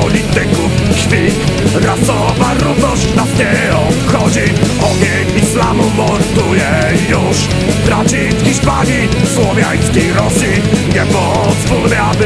polityków świt Rasowa równość nas nie obchodzi. Ogień islamu morduje już. Traci Hiszpanii, słowiański Rosji. Nie pozwól, aby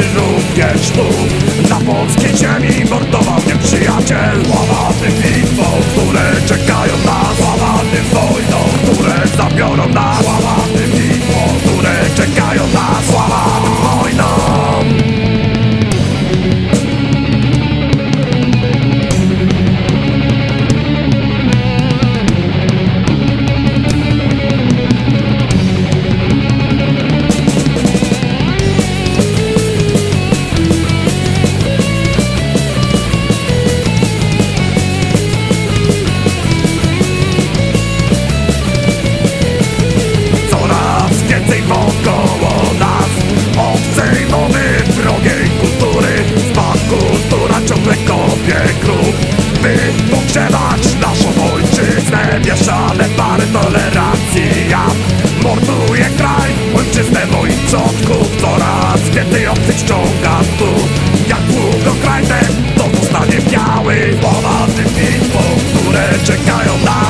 gwiazdów Jak długo krajtem to zostanie biały Ponad tych które czekają na